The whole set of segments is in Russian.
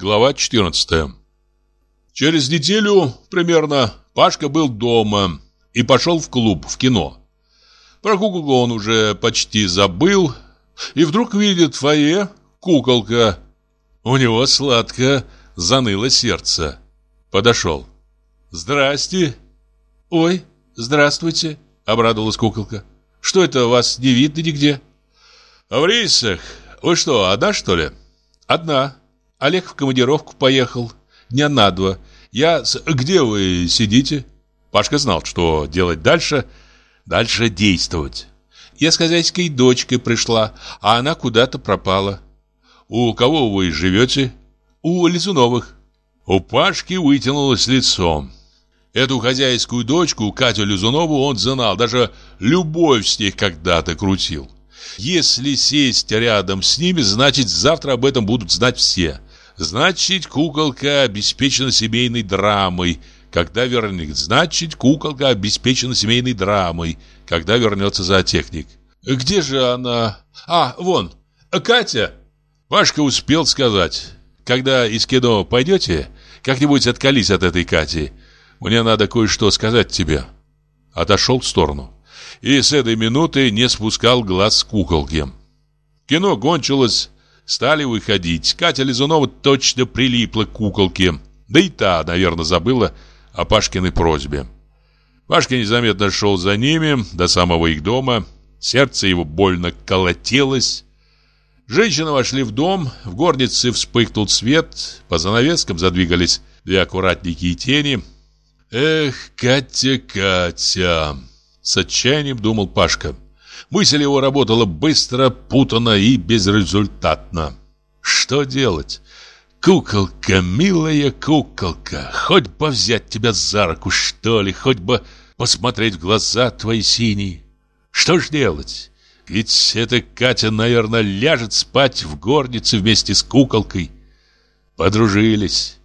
Глава 14 Через неделю примерно Пашка был дома и пошел в клуб, в кино. Про куколку он уже почти забыл, и вдруг видит в фойе куколка. У него сладко заныло сердце. Подошел. «Здрасте!» «Ой, здравствуйте!» — обрадовалась куколка. «Что это, вас не видно нигде?» «В рейсах. Вы что, одна, что ли?» «Одна. Олег в командировку поехал. Дня на два. Я... Где вы сидите?» Пашка знал, что делать дальше. Дальше действовать. Я с хозяйской дочкой пришла, а она куда-то пропала. У кого вы живете? У Лизуновых. У Пашки вытянулось лицо. Эту хозяйскую дочку, Катю Лизунову, он знал, даже любовь с них когда-то крутил. Если сесть рядом с ними, значит, завтра об этом будут знать все. Значит, куколка обеспечена семейной драмой, когда вернется. Значит, куколка обеспечена семейной драмой, когда вернется зоотехник. Где же она? А, вон, Катя. Пашка успел сказать. Когда из кино пойдете, как-нибудь откались от этой Кати. Мне надо кое-что сказать тебе. Отошел в сторону. И с этой минуты не спускал глаз с куколки. Кино кончилось, стали выходить. Катя Лизунова точно прилипла к куколке. Да и та, наверное, забыла о Пашкиной просьбе. Пашка незаметно шел за ними до самого их дома. Сердце его больно колотилось. Женщины вошли в дом, в горнице вспыхнул свет, по занавескам задвигались две аккуратненькие тени. «Эх, Катя, Катя!» С отчаянием думал Пашка. Мысль его работала быстро, путанно и безрезультатно. Что делать? Куколка, милая куколка, хоть бы взять тебя за руку, что ли, хоть бы посмотреть в глаза твои синие. Что ж делать? Ведь эта Катя, наверное, ляжет спать в горнице вместе с куколкой. Подружились.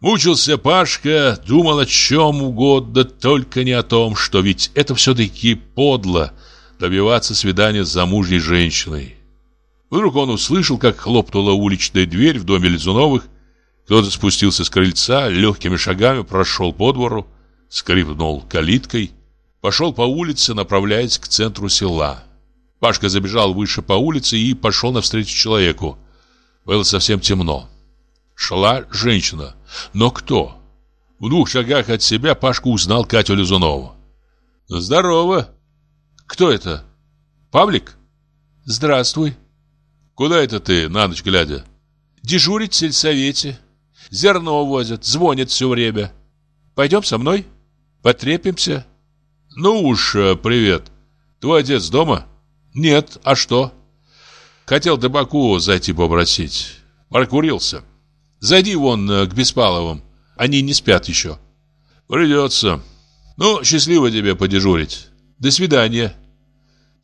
Мучился Пашка, думал о чем угодно, только не о том, что ведь это все-таки подло добиваться свидания с замужней женщиной. Вдруг он услышал, как хлопнула уличная дверь в доме Лизуновых. Кто-то спустился с крыльца, легкими шагами прошел по двору, скрипнул калиткой, пошел по улице, направляясь к центру села. Пашка забежал выше по улице и пошел навстречу человеку. Было совсем темно. Шла женщина. Но кто? В двух шагах от себя Пашка узнал Катю Лизунову. «Здорово! Кто это? Павлик? Здравствуй. Куда это ты, на ночь глядя?» «Дежурить в сельсовете. Зерно возят, звонят все время. Пойдем со мной? Потрепимся?» «Ну уж, э, привет. Твой отец дома?» «Нет, а что?» «Хотел табаку зайти попросить. Прокурился». Зайди вон э, к Беспаловым. Они не спят еще. Придется. Ну, счастливо тебе подежурить. До свидания.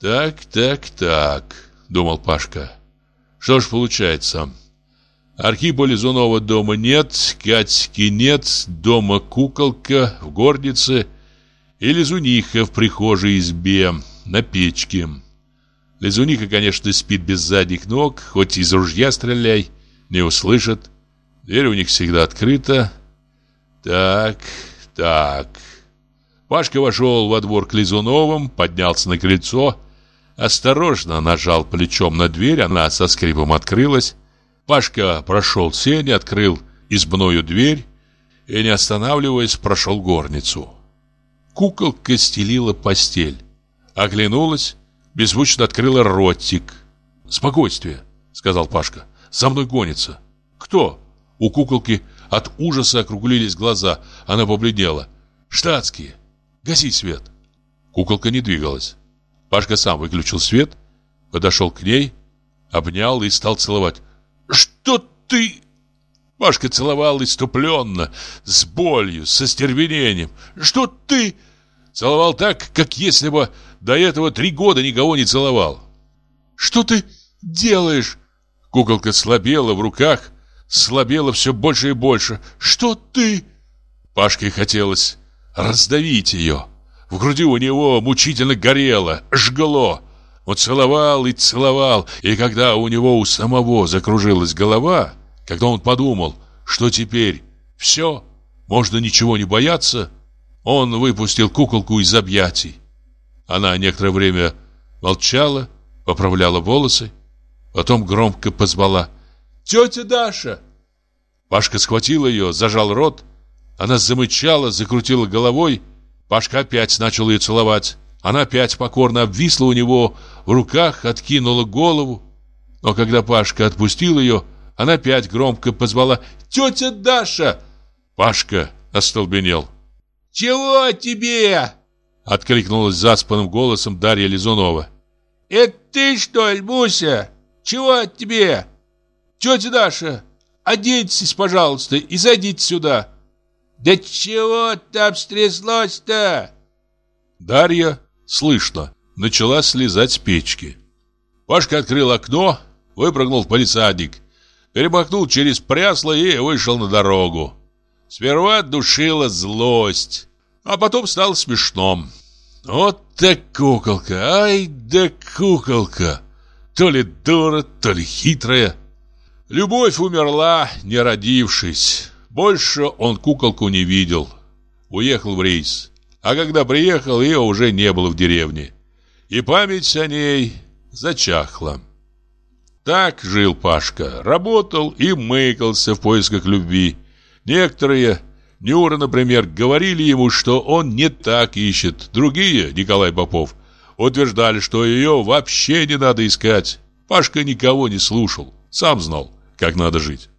Так, так, так, думал Пашка. Что ж получается? Архипа Лизунова дома нет, Катьки нет, дома куколка в горнице и Лизуниха в прихожей избе на печке. Лизуниха, конечно, спит без задних ног, хоть из ружья стреляй, не услышит. Дверь у них всегда открыта. Так, так. Пашка вошел во двор к Лизуновым, поднялся на крыльцо, осторожно нажал плечом на дверь, она со скрипом открылась. Пашка прошел сень, открыл избную дверь и, не останавливаясь, прошел горницу. Куколка стелила постель. Оглянулась, беззвучно открыла ротик. «Спокойствие», — сказал Пашка. «За мной гонится». «Кто?» У куколки от ужаса округлились глаза. Она побледнела. «Штатские! Гаси свет!» Куколка не двигалась. Пашка сам выключил свет, подошел к ней, обнял и стал целовать. «Что ты...» Пашка целовал иступленно, с болью, со стервенением. «Что ты...» Целовал так, как если бы до этого три года никого не целовал. «Что ты делаешь?» Куколка слабела в руках, слабела все больше и больше. «Что ты?» Пашке хотелось раздавить ее. В груди у него мучительно горело, жгло. Он целовал и целовал, и когда у него у самого закружилась голова, Когда он подумал, что теперь все, можно ничего не бояться, он выпустил куколку из объятий. Она некоторое время молчала, поправляла волосы, потом громко позвала «Тетя Даша!». Пашка схватил ее, зажал рот, она замычала, закрутила головой, Пашка опять начал ее целовать. Она опять покорно обвисла у него в руках, откинула голову. Но когда Пашка отпустил ее, она опять громко позвала «Тетя Даша!». Пашка остолбенел. «Чего тебе?» Откликнулась заспанным голосом Дарья Лизунова. «Это ты, что ли, Муся? Чего тебе? Тетя Даша, оденьтесь, пожалуйста, и зайдите сюда». «Да чего там стряслось-то?» Дарья, слышно, начала слезать с печки. Пашка открыл окно, выпрыгнул в полисадник, перемахнул через прясло и вышел на дорогу. Сперва душила злость, а потом стало смешно. Вот так куколка, ай да куколка! То ли дура, то ли хитрая. Любовь умерла, не родившись. Больше он куколку не видел. Уехал в рейс. А когда приехал, ее уже не было в деревне. И память о ней зачахла. Так жил Пашка. Работал и мыкался в поисках любви. Некоторые, Нюра, например, говорили ему, что он не так ищет. Другие, Николай Попов, утверждали, что ее вообще не надо искать. Пашка никого не слушал, сам знал, как надо жить.